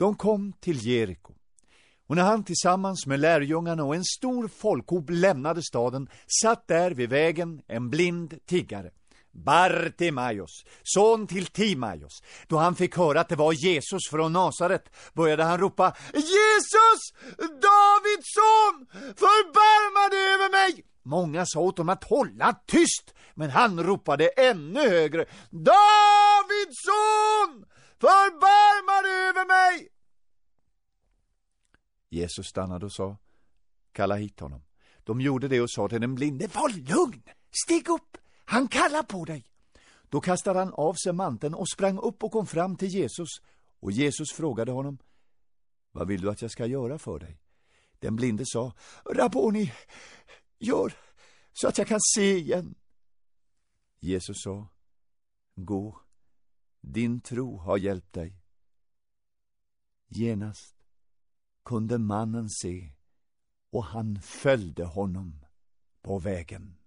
De kom till Jeriko. Och när han tillsammans med lärjungarna och en stor folkhop lämnade staden satt där vid vägen en blind tiggare. Bartimaios, son till Timaios. Då han fick höra att det var Jesus från Nasaret började han ropa Jesus, Davids son, förbarma dig över mig! Många sa åt honom att hålla tyst, men han ropade ännu högre Davids son, förbarma dig över mig! Jesus stannade och sa Kalla hit honom. De gjorde det och sa till den blinde Var lugn, stig upp, han kallar på dig. Då kastade han av sig manteln och sprang upp och kom fram till Jesus. Och Jesus frågade honom Vad vill du att jag ska göra för dig? Den blinde sa Rabboni, gör så att jag kan se igen. Jesus sa Gå, din tro har hjälpt dig. Genast kunde mannen se och han följde honom på vägen.